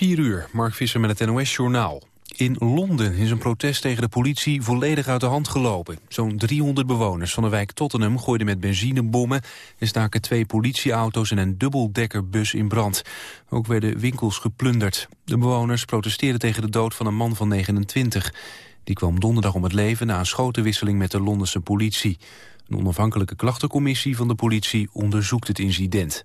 4 uur, Mark Visser met het NOS-journaal. In Londen is een protest tegen de politie volledig uit de hand gelopen. Zo'n 300 bewoners van de wijk Tottenham gooiden met benzinebommen... en staken twee politieauto's en een dubbeldekkerbus in brand. Ook werden winkels geplunderd. De bewoners protesteerden tegen de dood van een man van 29. Die kwam donderdag om het leven na een schotenwisseling met de Londense politie. Een onafhankelijke klachtencommissie van de politie onderzoekt het incident.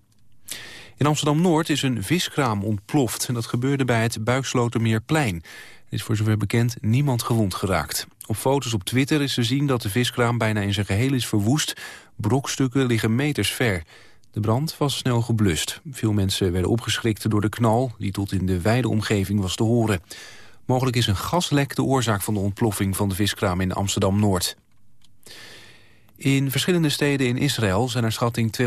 In Amsterdam-Noord is een viskraam ontploft. En dat gebeurde bij het Buikslotermeerplein. Er is voor zover bekend niemand gewond geraakt. Op foto's op Twitter is te zien dat de viskraam bijna in zijn geheel is verwoest. Brokstukken liggen meters ver. De brand was snel geblust. Veel mensen werden opgeschrikt door de knal... die tot in de wijde omgeving was te horen. Mogelijk is een gaslek de oorzaak van de ontploffing van de viskraam in Amsterdam-Noord. In verschillende steden in Israël zijn er schatting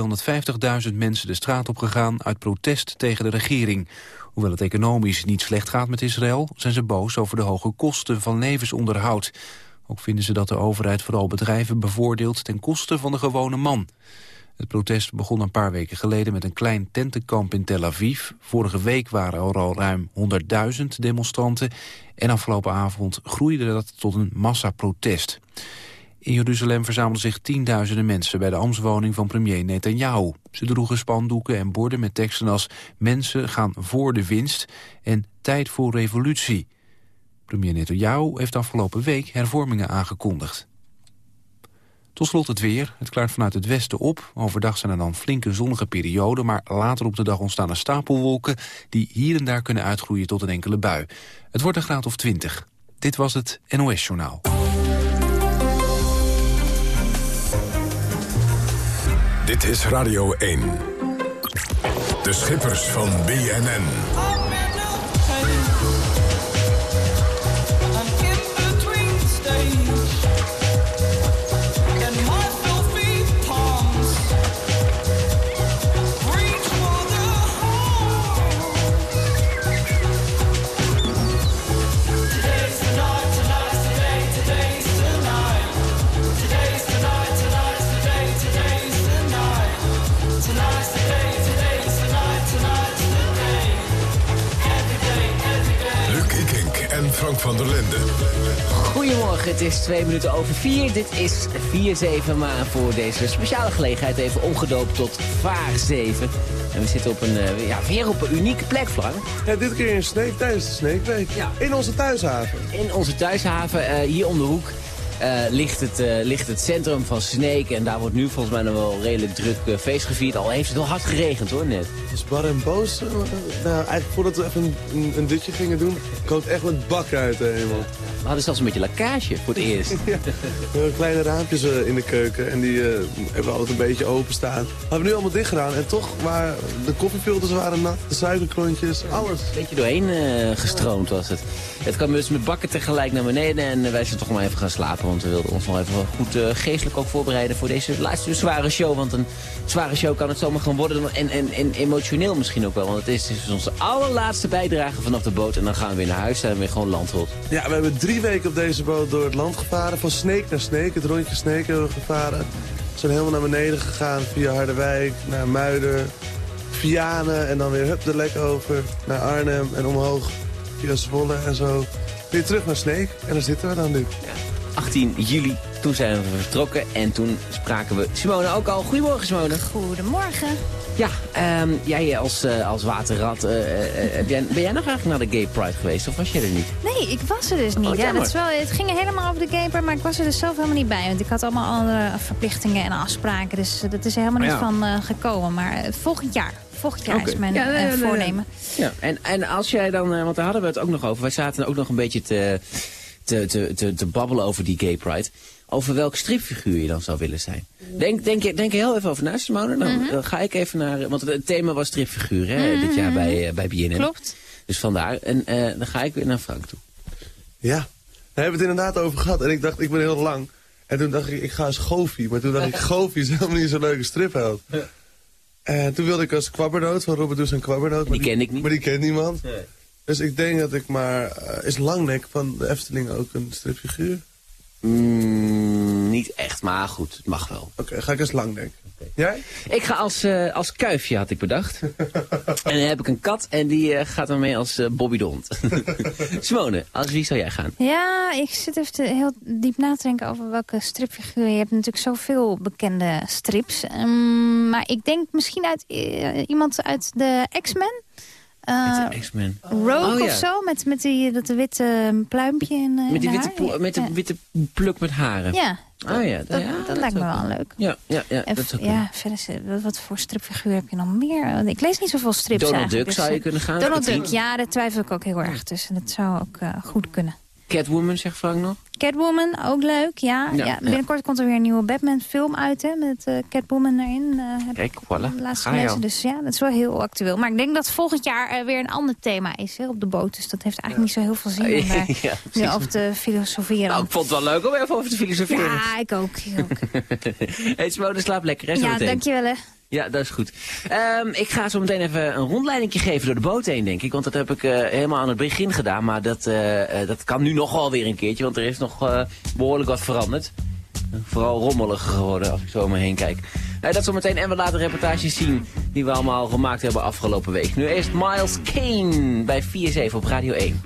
250.000 mensen de straat op gegaan uit protest tegen de regering. Hoewel het economisch niet slecht gaat met Israël, zijn ze boos over de hoge kosten van levensonderhoud. Ook vinden ze dat de overheid vooral bedrijven bevoordeelt ten koste van de gewone man. Het protest begon een paar weken geleden met een klein tentenkamp in Tel Aviv. Vorige week waren er al ruim 100.000 demonstranten. En afgelopen avond groeide dat tot een massaprotest. In Jeruzalem verzamelden zich tienduizenden mensen bij de ambtswoning van premier Netanyahu. Ze droegen spandoeken en borden met teksten als mensen gaan voor de winst en tijd voor revolutie. Premier Netanyahu heeft afgelopen week hervormingen aangekondigd. Tot slot het weer. Het klaart vanuit het westen op. Overdag zijn er dan flinke zonnige perioden... maar later op de dag ontstaan er stapelwolken... die hier en daar kunnen uitgroeien tot een enkele bui. Het wordt een graad of 20. Dit was het NOS Journaal. Dit is Radio 1. De schippers van BNN. Der Linden. Goedemorgen, het is twee minuten over vier. Dit is 4-7, maar voor deze speciale gelegenheid even omgedoopt tot Vaar 7. En we zitten op een, uh, ja, weer op een unieke plek, Frank. Ja, dit keer in Sneek, tijdens de Sneekweek. Ja. In onze thuishaven. In onze thuishaven, uh, hier om de hoek. Uh, ligt, het, uh, ligt het centrum van Sneek. En daar wordt nu volgens mij nog wel redelijk druk uh, feest gevierd. Al heeft het wel hard geregend hoor net. Het was bar en boos. nou, eigenlijk voordat we even een, een, dutje gingen doen, kookt echt wat bak uit de hemel. We hadden zelfs een beetje lakkage voor het eerst. ja, we hebben kleine raampjes in de keuken. En die hebben we altijd een beetje openstaan. We hebben nu allemaal dicht gedaan. En toch waren de koffiefilters waren nat. De suikerklontjes, alles. Een beetje doorheen gestroomd was het. Het kwam dus met bakken tegelijk naar beneden. En wij zijn toch maar even gaan slapen. Want we wilden ons nog even goed uh, geestelijk ook voorbereiden voor deze laatste zware show. Want een zware show kan het zomaar gaan worden. En, en, en emotioneel misschien ook wel. Want het is, is onze allerlaatste bijdrage vanaf de boot. En dan gaan we weer naar huis en weer gewoon landrot. Ja, we hebben drie weken op deze boot door het land gevaren. Van Sneek naar Sneek. Het rondje Sneek hebben we gevaren. We zijn helemaal naar beneden gegaan via Harderwijk, naar Muiden, Vianen. En dan weer hup de lek over naar Arnhem en omhoog via Zwolle en zo. Weer terug naar Sneek. En daar zitten we dan nu. Ja. 18 juli, toen zijn we vertrokken en toen spraken we Simone ook al. Goedemorgen Simone. Goedemorgen. Ja, um, jij als, uh, als waterrat, uh, uh, ben, ben jij nog eigenlijk naar de Gay Pride geweest of was jij er niet? Nee, ik was er dus niet. Oh, ja, dat is wel, het ging helemaal over de Gay Pride, maar ik was er dus zelf helemaal niet bij. Want ik had allemaal andere verplichtingen en afspraken, dus dat is er helemaal niet van gekomen. Maar volgend jaar volgend jaar okay. is mijn ja, nee, voornemen. Ja, en, en als jij dan, want daar hadden we het ook nog over. Wij zaten ook nog een beetje te, te, te, te, te babbelen over die gay pride. Over welke stripfiguur je dan zou willen zijn. Denk, denk, je, denk je heel even over na, Simone. Dan, mm -hmm. dan ga ik even naar... Want het thema was stripfiguur hè, mm -hmm. dit jaar bij, uh, bij BNN. Klopt. Dus vandaar. En uh, dan ga ik weer naar Frank toe. Ja, daar hebben we het inderdaad over gehad. En ik dacht, ik ben heel lang. En toen dacht ik, ik ga als Goofy. Maar toen dacht ik, Goofy is helemaal niet zo'n leuke stripheld. En toen wilde ik als Kwabbernoot van Robert Does en Kwabbernoot. Die, die ken ik niet. Maar die kent niemand. Nee. Dus ik denk dat ik maar... Uh, is Langnek van de Efteling ook een stripfiguur? Mm, niet echt, maar goed, het mag wel. Oké, ga ik eens lang denken. Jij? Ik ga als, uh, als kuifje, had ik bedacht. en dan heb ik een kat en die uh, gaat dan mee als uh, Bobby de hond. Simone, als wie zou jij gaan? Ja, ik zit even te, heel diep na te denken over welke stripfiguur. Je hebt natuurlijk zoveel bekende strips. Um, maar ik denk misschien uit iemand uit de X-Men. Uh, X-Men. Rogue oh, of zo, met, met die, dat witte pluimpje in, uh, Met die witte, met de witte pluk met haren. Ja, Oh ja, dat, ja, dat, lijkt me wel leuk. Ja, ja, ja, en, dat ja verder, wat voor stripfiguur heb je nog meer? Ik lees niet zoveel strips Donald Duck dus, zou je eh, kunnen gaan. Donald Duck, ja, daar twijfel ik ook heel erg tussen. Dat zou ook uh, goed kunnen. Catwoman, zegt Frank nog? Catwoman, ook leuk, ja. ja, ja binnenkort komt er weer een nieuwe Batman-film uit, hè, met uh, Catwoman erin. Uh, heb Kijk, voilà. Laatst gelezen, dus ja, dat is wel heel actueel. Maar ik denk dat volgend jaar uh, weer een ander thema is hè, op de boot. Dus dat heeft eigenlijk niet zo heel veel zin om daar ja, nu over te filosoferen. Nou, ik vond het wel leuk om even over te filosoferen. Ja, ik ook. Ik ook. hey, slaap lekker, hè, Ja, meteen. dankjewel, hè. Ja, dat is goed. Um, ik ga zo meteen even een rondleiding geven door de boot heen, denk ik. Want dat heb ik uh, helemaal aan het begin gedaan. Maar dat, uh, dat kan nu nog wel weer een keertje. Want er is nog behoorlijk wat veranderd. Vooral rommeliger geworden als ik zo om me heen kijk. dat zometeen en we laten reportages zien die we allemaal gemaakt hebben afgelopen week. Nu eerst Miles Kane bij 4-7 op Radio 1.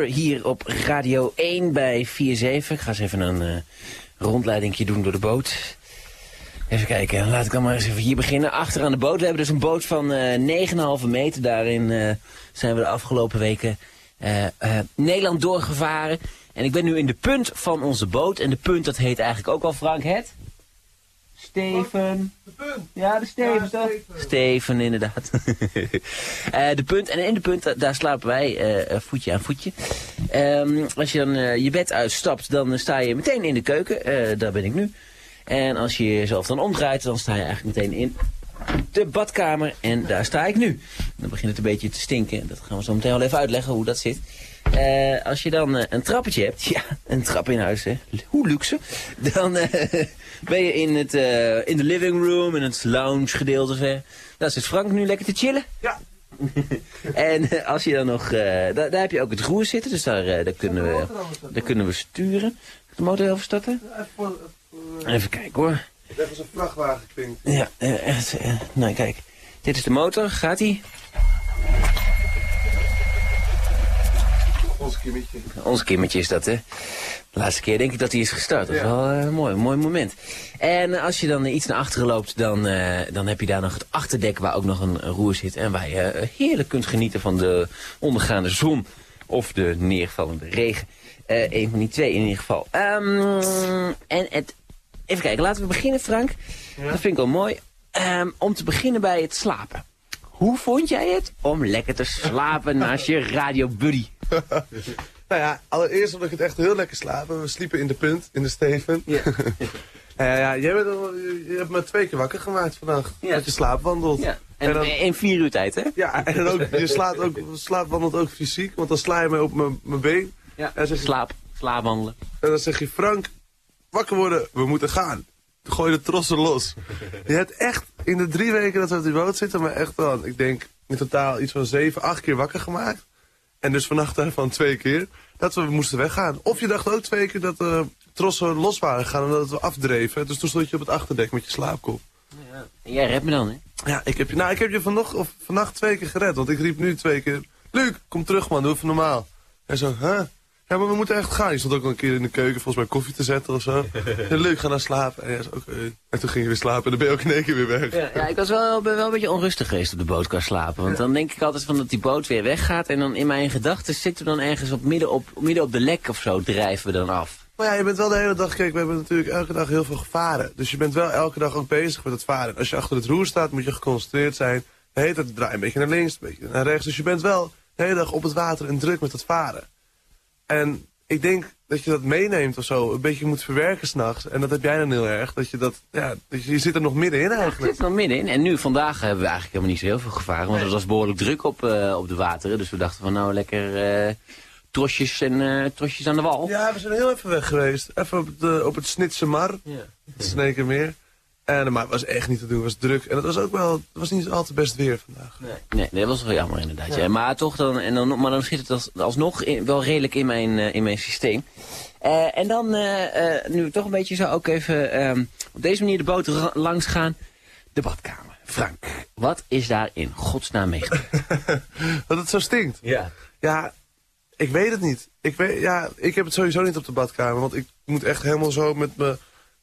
Hier op Radio 1 bij 4-7. Ik ga eens even een uh, rondleiding doen door de boot. Even kijken, laat ik dan maar eens even hier beginnen. Achter aan de boot, we hebben dus een boot van uh, 9,5 meter. Daarin uh, zijn we de afgelopen weken Nederland doorgevaren. En ik ben nu in de punt van onze boot. En de punt dat heet eigenlijk ook al Frank het... Steven. De punt. Ja, de Steven, ja, Steven. Steven. inderdaad. uh, de punt. En in de punt, daar slapen wij uh, voetje aan voetje. Um, als je dan uh, je bed uitstapt, dan sta je meteen in de keuken. daar ben ik nu. En als je jezelf dan omdraait, dan sta je eigenlijk meteen in de badkamer en daar sta ik nu. Dan begint het een beetje te stinken. Dat gaan we zo meteen wel even uitleggen hoe dat zit. Uh, als je dan uh, een trappetje hebt, ja, een trap in huis, hè. Hoe luxe. Dan uh, ben je in, het, in de living room, in het lounge gedeelte. Ver. Daar zit Frank nu lekker te chillen. Ja. en als je dan nog, daar, daar, heb je ook het roer zitten, dus daar, daar, kunnen, we, daar kunnen we sturen. De motor even starten? Even, kijken hoor. Even als een vrachtwagen klinkt. Ja, echt. nou kijk, dit is de motor, gaat hij? Ons kimmetje. Ons kimmetje is dat, hè? De laatste keer denk ik dat hij is gestart. Dat is wel uh, mooi, een mooi moment. En als je dan iets naar achteren loopt, dan, uh, dan heb je daar nog het achterdek waar ook nog een, roer zit. En waar je uh, heerlijk kunt genieten van de ondergaande zon of de neervallende regen. een van die twee in ieder geval. Um, en het, even kijken, laten we beginnen Frank. Ja. Dat vind ik wel mooi. Um, om te beginnen bij het slapen. Hoe vond jij het om lekker te slapen naast je radio buddy? nou ja, allereerst omdat ik het echt heel lekker slapen. We sliepen in de punt, in de Steven. Ja. ja, ja, jij bent al, je hebt me twee keer wakker gemaakt vandaag. Ja. Dat je slaapwandelt. Ja. En, dan, in vier uur tijd, hè? Ja, en dan ook, je slaat ook, slaapwandelt ook fysiek. Want dan sla je mij op mijn been. Ja, en zeg je, slaap, slaapwandelen. En dan zeg je, Frank, wakker worden, we moeten gaan. Gooi de trossen los. je hebt echt in de drie weken dat we op die boot zitten, maar echt wel, ik denk in totaal iets van zeven, acht keer wakker gemaakt. En dus vannacht daarvan twee keer dat we moesten weggaan. Of je dacht ook twee keer dat de trossen los waren gegaan omdat we afdreven. Dus toen stond je op het achterdek met je slaapkop. Ja. En jij redt me dan, hè? Ja, ik heb je, nou, ik heb je vanocht, of vannacht twee keer gered. Want ik riep nu twee keer, Luc, kom terug man, doe even normaal. En zo, huh? Ja, maar we moeten echt gaan. Je stond ook al een keer in de keuken volgens mij koffie te zetten of zo. Ja, leuk, ga naar slapen. En, ja, okay. en toen ging je weer slapen en dan ben je ook in één keer weer weg. Ja, ja ik was wel, ben wel een beetje onrustig geweest op de boot qua slapen. Want dan denk ik altijd van dat die boot weer weggaat. En dan in mijn gedachten zitten we dan ergens op midden, op midden op de lek of zo drijven we dan af. Maar ja, je bent wel de hele dag, kijk, we hebben natuurlijk elke dag heel veel gevaren. Dus je bent wel elke dag ook bezig met het varen. Als je achter het roer staat, moet je geconcentreerd zijn. De hele tijd draai een beetje naar links, een beetje naar rechts. Dus je bent wel de hele dag op het water en druk met het varen. En ik denk dat je dat meeneemt of zo. Een beetje moet verwerken s'nachts. En dat heb jij dan heel erg. Dat je dat, ja, dat je, je zit er nog middenin eigenlijk. Ja, je zit er nog middenin. En nu, vandaag hebben we eigenlijk helemaal niet zo heel veel gevaren. Want het was behoorlijk druk op, uh, op de wateren. Dus we dachten van nou lekker uh, trosjes en uh, trosjes aan de wal. Ja, we zijn heel even weg geweest. Even op, de, op het Snitse Mar. Ja. Het Snekenmeer. En, maar het was echt niet te doen, het was druk. En het was ook wel, het was niet altijd best weer vandaag. Nee, nee, dat was wel jammer inderdaad. Ja. Maar toch, dan, en dan, maar dan zit het als, alsnog wel redelijk in mijn, uh, in mijn systeem. Uh, en dan, uh, nu toch een beetje zo ook even um, op deze manier de boot langs gaan. De badkamer. Frank, wat is daar in godsnaam mee Dat het zo stinkt? Ja. Ja, ik weet het niet. Ik, weet, ja, ik heb het sowieso niet op de badkamer. Want ik moet echt helemaal zo met mijn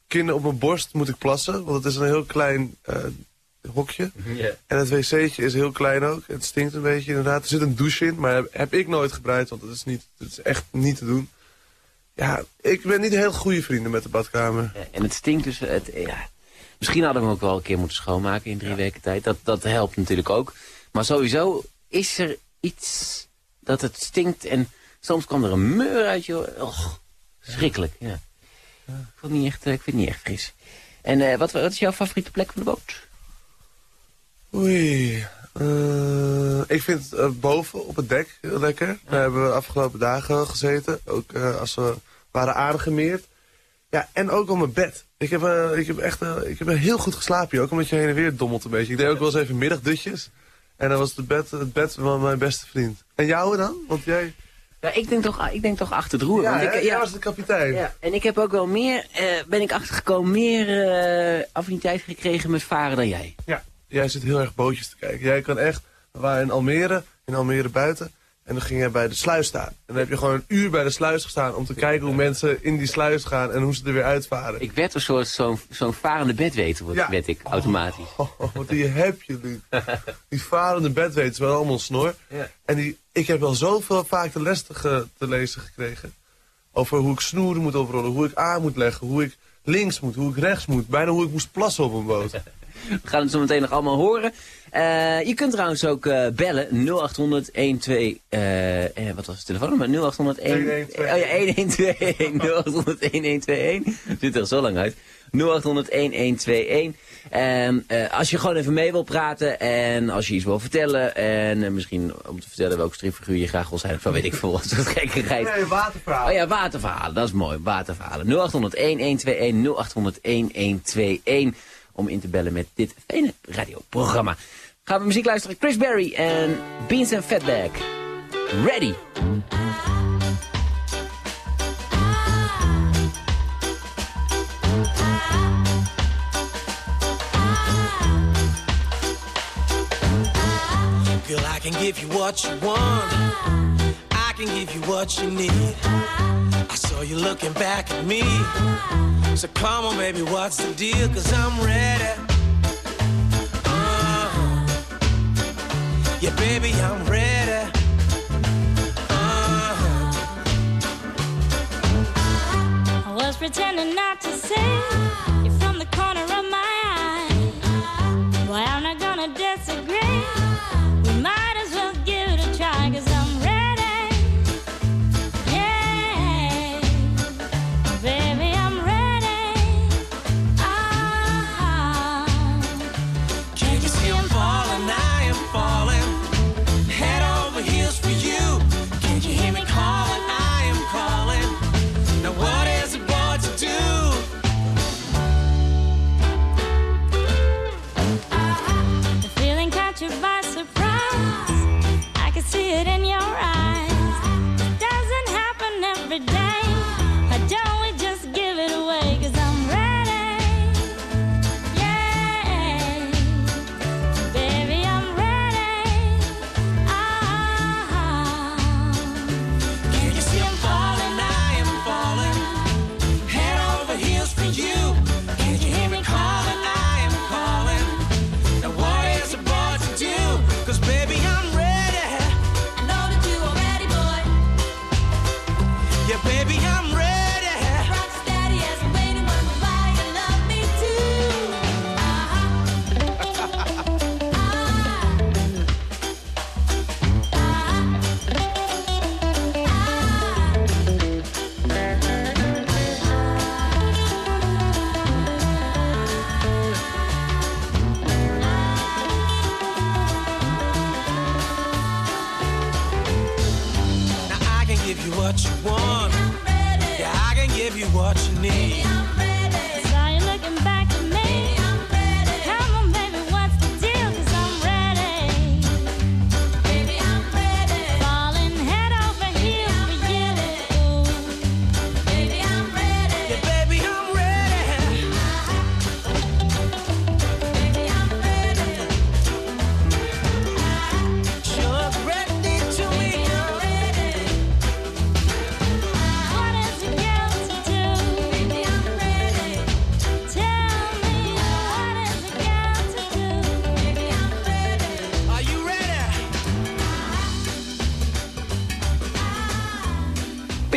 kinderen op mijn borst moet ik plassen. Want het is een heel klein uh, hokje. En het wc'tje is heel klein ook. Het stinkt een beetje inderdaad. Er zit een douche in, maar heb, heb ik nooit gebruikt. Want het is, niet, het is echt niet te doen. Ja, ik ben niet heel goede vrienden met de badkamer. en het stinkt dus... Het, ja. Misschien hadden we hem ook wel een keer moeten schoonmaken in drie weken tijd. Dat, dat helpt natuurlijk ook. Maar sowieso is er iets dat het stinkt. En soms kwam er een meur uit, joh. Och, schrikkelijk, ja. Ik, vond niet echt, eh, ik vind het niet echt fris. En uh, wat, wat, is jouw favoriete plek van de boot? Oei. Uh, ik vind het boven op het dek heel lekker. Ja. Daar hebben we afgelopen dagen gezeten. Ook als we waren aangemeerd. Ja, en ook op mijn bed. Ik heb, ik heb echt ik heb heel goed geslapen ook, omdat je heen en weer dommelt een beetje. Ik deed ook wel eens even middagdutjes. En dan was het bed, het bed van mijn beste vriend. En jou dan? Want jij... Ja, ik denk toch, ik denk toch achter het roer. Ja, want ik, ja, jij was de kapitein. Ja, en ik heb ook wel meer, uh, ben ik achtergekomen, meer uh, affiniteit gekregen met varen dan jij. Ja, jij zit heel erg bootjes te kijken. Jij kan echt, we waren in Almere, in Almere buiten. En dan ging jij bij de sluis staan. En dan heb je gewoon een uur bij de sluis gestaan om te kijken hoe mensen in die sluis gaan en hoe ze er weer uitvaren. Ik werd een soort zo'n zo'n varende bedweter, ja. werd ik automatisch. Oh, oh, wat die heb je nu. die varende bedweters wel allemaal snor. Ja. En die, ik heb wel zoveel vaak de les te, te lezen gekregen. Over hoe ik snoeren moet oprollen, hoe ik aan moet leggen, hoe ik links moet, hoe ik rechts moet. Bijna hoe ik moest plassen op een boot. We gaan het zo meteen nog allemaal horen. Uh, je kunt trouwens ook uh, bellen 0800 12... Uh, wat was het telefoonnummer? 0800 112. Oh ja, 1121. 0800 1121. Zit er zo lang uit. 0800 1121. En als je gewoon even mee wil praten en als je iets wil vertellen en misschien om te vertellen welke stripfiguur je graag wil zijn of zo weet ik veel wat soort gekkigheid. Nee, waterverhalen. Oh ja, waterverhalen, dat is mooi, waterverhalen. 0800 1121, 0800 1121 om in te bellen met dit fijne radioprogramma. Gaan we muziek luisteren, Chris Berry en Beans and Fatback. Ready! Girl, I can give you what you want. I can give you what you need. I saw you looking back at me. So come on, baby, what's the deal? Cause I'm ready. Yeah, baby, I'm ready. Uh -huh. I was pretending not to see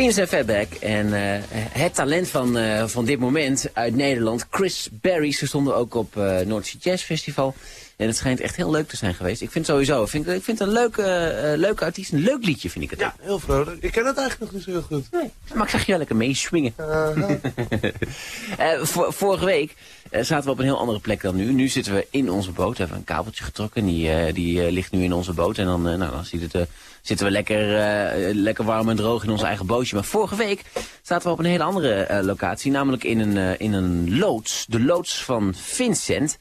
En Fatback. En eh, het talent van, eh, van dit moment uit Nederland, Chris Berry. Ze stonden ook op uh, Noordzee Jazz Festival. En het schijnt echt heel leuk te zijn geweest. Ik vind sowieso, ik vind, ik vind het een leuke, eh, leuke artiest. Een leuk liedje vind ik het. Ja, heel vrolijk. Ik ken het eigenlijk nog niet zo heel goed. Nee, maar ik zag je wel lekker meeswingen. Uh-huh. Eh, vor- vorige week eh, zaten we op een heel andere plek dan nu. Nu zitten we in onze boot. We hebben een kabeltje getrokken. Die, eh, die eh, ligt nu in onze boot. En dan, eh, nou, dan ziet het, eh, zitten we lekker, eh, lekker warm en droog in ons eigen bootje. Maar vorige week zaten we op een hele andere eh, locatie. Namelijk in een, eh, in een loods. De loods van Vincent.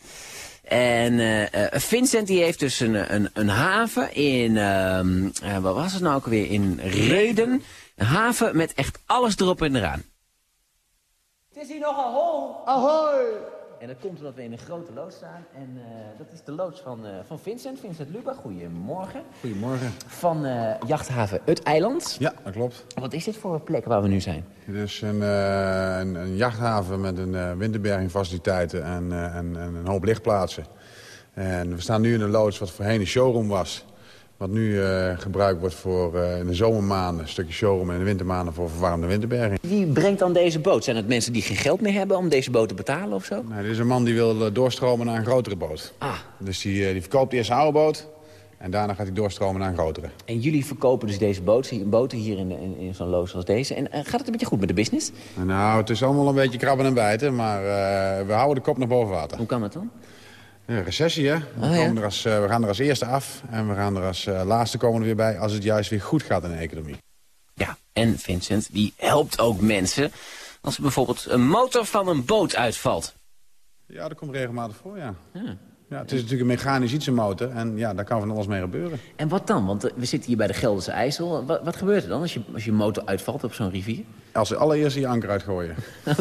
En eh, eh, Vincent die heeft dus een, een, een haven in, ehm eh, wat was het nou ook weer, in Reden. Een haven met echt alles erop en eraan. Het is hier nogal hol. Ahoy! En dat komt omdat we in een grote loods staan. En eh, dat is de loods van, eh, van Vincent. Vincent Luba, goedemorgen. Goedemorgen. Van eh, jachthaven Het Eiland. Ja, dat klopt. Wat is dit voor een plek waar we nu zijn? Dit is een, een, een jachthaven met een winterbergingfaciliteiten en, en, en een hoop lichtplaatsen. En we staan nu in een loods wat voorheen een showroom was. Wat nu eh, gebruikt wordt voor eh, in de zomermaanden, een stukje showroom... en in de wintermaanden voor verwarmde winterberging. Wie brengt dan deze boot? Zijn het mensen die geen geld meer hebben om deze boot te betalen of zo? Nou, dit is een man die wil eh, doorstromen naar een grotere boot. Ah, Dus die, die verkoopt eerst een oude boot... en daarna gaat hij doorstromen naar een grotere. en jullie verkopen dus deze boot, boten hier in, in, in zo'n loos als deze. En gaat het een beetje goed met de business? Nou, het is allemaal een beetje krabben en bijten... maar we houden de kop naar boven water. Hoe kan dat dan? Ja, recessie, hè? We, Oh, ja. komen er als, eh, we gaan er als eerste af en we gaan er als eh, laatste komen er weer bij... als het juist weer goed gaat in de economie. Ja, en Vincent, die helpt ook mensen als er bijvoorbeeld een motor van een boot uitvalt. Ja, dat komt regelmatig voor, ja. Ja. ja het is natuurlijk een mechanisch iets, een motor. En ja, daar kan van alles mee gebeuren. En wat dan? Want eh, we zitten hier bij de Gelderse IJssel. Wat, wat gebeurt er dan als je, als je motor uitvalt op zo'n rivier? Als ze allereerst je anker uitgooien.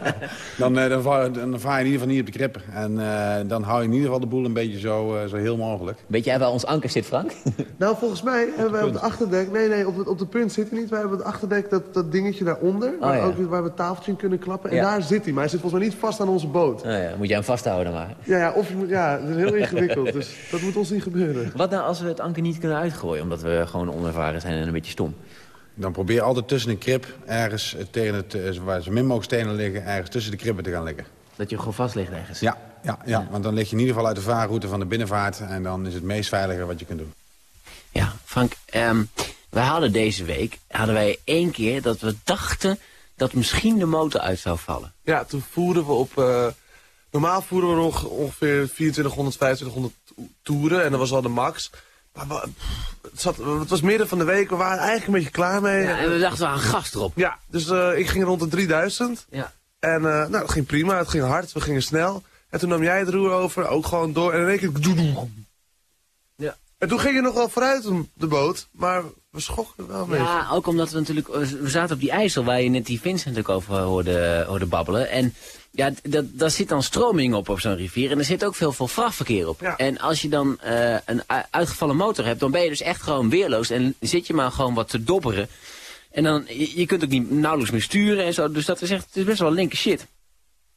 dan, eh, dan, vaar, dan vaar je in ieder geval niet op de krip. En eh, dan hou je in ieder geval de boel een beetje zo, eh, zo heel mogelijk. Weet jij waar ons anker zit, Frank? Nou, volgens mij hebben wij op de achterdek... Nee, nee, op het, op de punt zit hij niet. Wij hebben op het achterdek dat, dat dingetje daaronder... waar, ja. ook, waar we het tafeltje in kunnen klappen. En Ja. daar zit hij. Maar hij zit volgens mij niet vast aan onze boot. nou ja, moet jij hem vasthouden maar. Ja, ja, of je moet, ja, het is heel ingewikkeld. Dus dat moet ons niet gebeuren. Wat nou als we het anker niet kunnen uitgooien... omdat we gewoon onervaren zijn en een beetje stom? Dan probeer altijd tussen een krip, ergens eh, tegen het, eh, waar zo min mogelijk stenen liggen... ergens tussen de krippen te gaan liggen. Dat je gewoon vast ligt ergens? Ja, ja, ja, want dan lig je in ieder geval uit de vaarroute van de binnenvaart... en dan is het meest veilige wat je kunt doen. Ja, Frank, ehm, wij hadden deze week hadden wij één keer dat we dachten dat misschien de motor uit zou vallen. Ja, toen voeren we op... eh, normaal voeren we nog ongeveer 2400, 2500 toeren. En dat was al de max. Maar het, zat, het was midden van de week. We waren eigenlijk een beetje klaar mee. Ja, en we dachten, we gaan gas erop. Ja, dus eh, ik ging rond de 3000. Ja. En eh, nou, het ging prima, het ging hard, we gingen snel. En toen nam jij het roer over, ook gewoon door. En in één keer... doe, doe. Ja. En toen ging je nog wel vooruit de boot, maar we schokken wel mee. Ja, ook omdat we natuurlijk... We zaten op die IJssel waar je net die Vincent ook over hoorde, hoorde babbelen. En ja, dat, daar zit dan stroming op op zo'n rivier. En er zit ook veel, veel vrachtverkeer op. Ja. En als je dan eh, een uitgevallen motor hebt, dan ben je dus echt gewoon weerloos. En zit je maar gewoon wat te dobberen. En dan, je, je kunt ook niet nauwelijks meer sturen en zo. Dus dat is echt, het is best wel linker shit.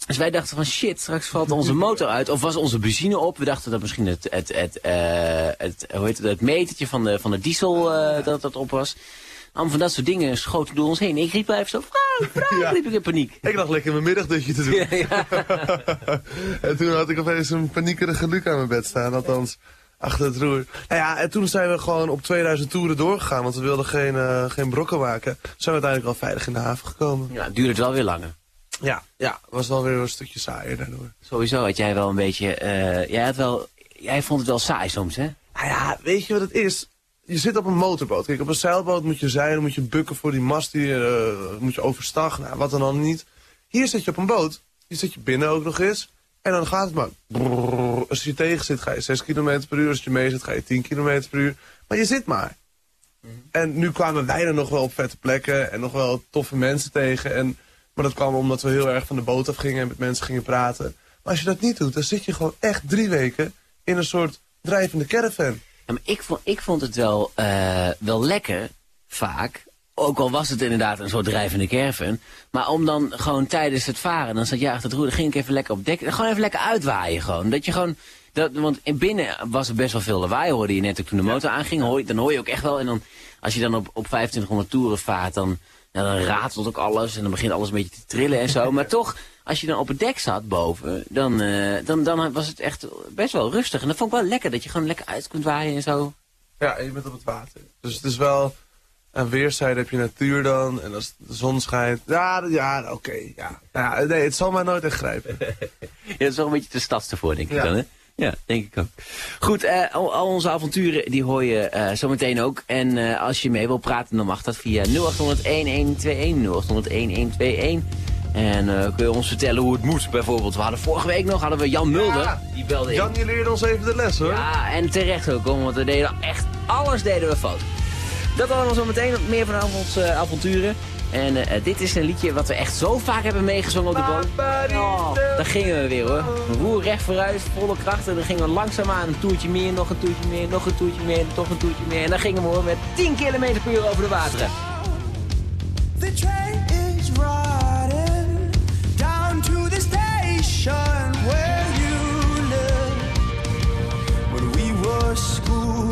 Dus wij dachten van shit, straks valt onze motor uit. Of was onze benzine op. We dachten dat misschien het, het, het, eh, het, hoe heet het, het metertje van de, van de diesel eh, dat dat op was. Allemaal van dat soort dingen schoten door ons heen. Ik riep even zo, Frank, Frank, Ja. riep ik in paniek. Ik lag lekker mijn middagdutje te doen. Ja, ja. en toen had ik opeens een paniekerige Luc aan mijn bed staan, althans achter het roer. Nou ja, en toen zijn we gewoon op 2000 toeren doorgegaan, want we wilden geen, eh, geen brokken maken. Toen zijn we uiteindelijk wel veilig in de haven gekomen. ja, het duurde het wel weer langer. Ja, ja, was wel weer een stukje saaier daardoor. Sowieso had jij wel een beetje, eh, jij, had wel, jij vond het wel saai soms, hè? Nou ja, weet je wat het is? Je zit op een motorboot. Kijk, op een zeilboot moet je zeilen, moet je bukken voor die mast, die, eh, moet je overstag, nou, wat dan al niet. Hier zit je op een boot, hier zit je binnen ook nog eens. En dan gaat het maar. Als je tegen zit, ga je 6 km per uur. Als je mee zit, ga je 10 km per uur. Maar je zit maar. En nu kwamen wij er nog wel op vette plekken en nog wel toffe mensen tegen. En, maar dat kwam omdat we heel erg van de boot af gingen en met mensen gingen praten. Maar als je dat niet doet, dan zit je gewoon echt drie weken in een soort drijvende caravan. Ja, maar ik vond, ik vond het wel, eh, wel lekker, vaak. Ook al was het inderdaad een soort drijvende caravan. Maar om dan gewoon tijdens het varen, dan zat je achter het roer, dan ging ik even lekker op dek. Gewoon even lekker uitwaaien gewoon. Dat je gewoon, dat, want in binnen was er best wel veel lawaai, hoorde je net ook toen de motor aanging. Hoor dan hoor je ook echt wel. En dan, als je dan op, op 2500 toeren vaart, dan, ja, dan ratelt ook alles. En dan begint alles een beetje te trillen en zo. Maar toch, als je dan op het dek zat boven, dan, eh, dan, dan was het echt best wel rustig. En dat vond ik wel lekker, dat je gewoon lekker uit kunt waaien en zo. Ja, en je bent op het water. Dus het is wel... Aan weerszijden heb je natuur dan. En als de zon schijnt... Ja, ja oké. ja. ja. Nee, het zal mij nooit echt grijpen. Ja, dat is wel een beetje de stads ervoor, denk ik Ja. dan, hè? Ja, denk ik ook. Goed, eh, al, al onze avonturen die hoor je eh, zometeen ook. En als je mee wil praten, dan mag dat via 0800-1121, 0800-1121. En eh, kun je ons vertellen hoe het moet, bijvoorbeeld. We hadden vorige week nog hadden we Jan Mulder, Ja. die belde in. Jan, je leerde ons even de les, hoor. Ja, en terecht ook, hoor, want we deden echt alles deden we fout. Dat allemaal zo meteen, meer van ons eh, avonturen. En eh, dit is een liedje wat we echt zo vaak hebben meegezongen op de boot. Oh, daar gingen we weer hoor. Roer recht vooruit, volle kracht. En dan gingen we langzaamaan een toertje meer, nog een toertje meer, nog een toertje meer, toch een toertje meer. En dan gingen we hoor met 10 km per uur over de wateren. The train is the station where you live. When we were school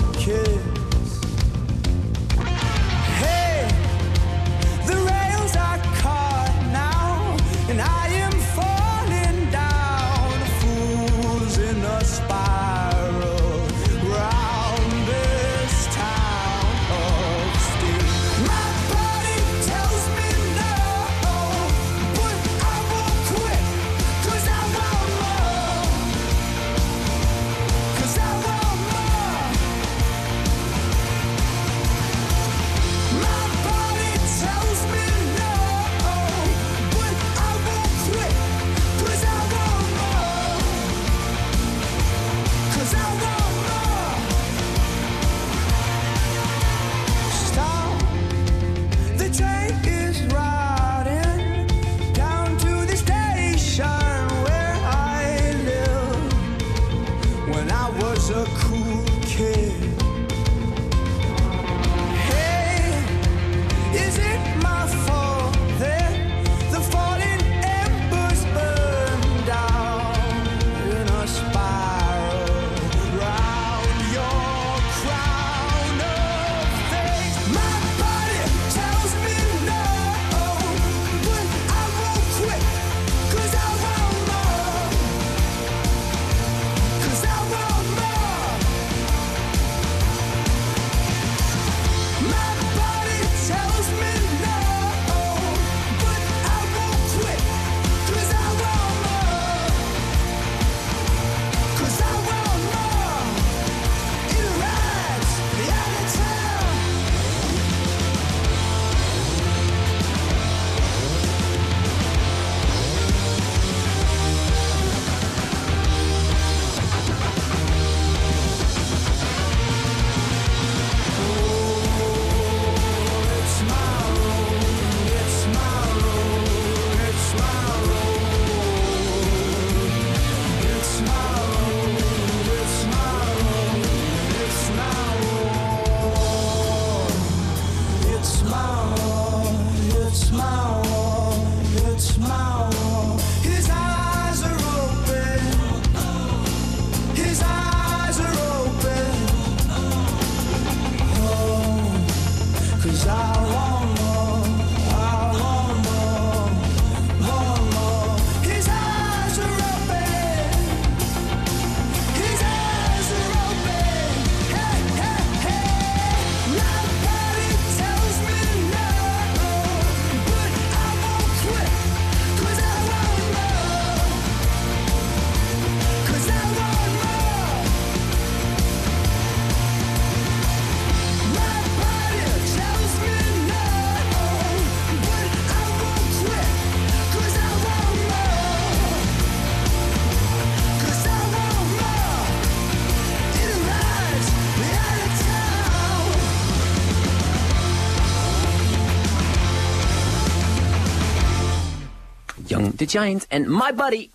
Giants, and my buddy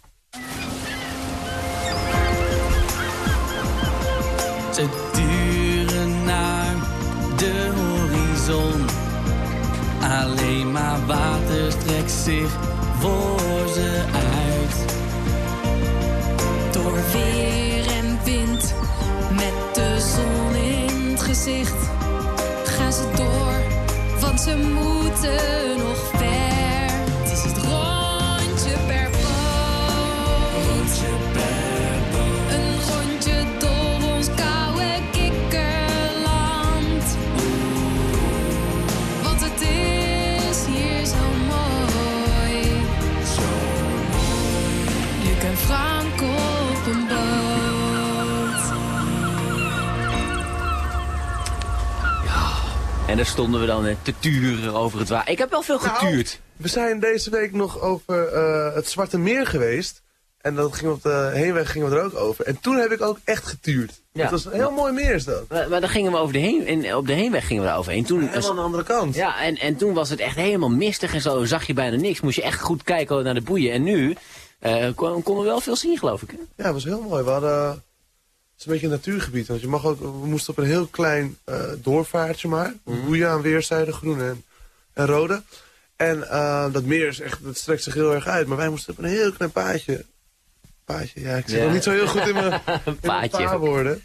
En daar stonden we dan eh, te turen over het water. Ik heb wel veel Nou, getuurd. We zijn deze week nog over eh, het Zwarte Meer geweest. En dat ging op de heenweg gingen we er ook over. En toen heb ik ook echt getuurd. Ja. Het was een heel mooi meer is dat. Maar, maar dan gingen we over de heen, en op de heenweg gingen we daar overheen. Toen, Helemaal aan de andere kant. ja, en, en toen was het echt helemaal mistig en zo. Zag je bijna niks. Moest je echt goed kijken naar de boeien. En nu kon, konden we wel veel zien, geloof ik. Hè? Ja, het was heel mooi. We hadden... Het is een beetje een natuurgebied. Want je mag ook, we moesten op een heel klein eh, doorvaartje maar. Boeien aan weerszijden, groen en, en rode. En eh, dat meer is echt, dat strekt zich heel erg uit. Maar wij moesten op een heel klein paadje. Paadje, ja, ik zit Ja. nog niet zo heel goed in mijn, in mijn Paadje. paarwoorden.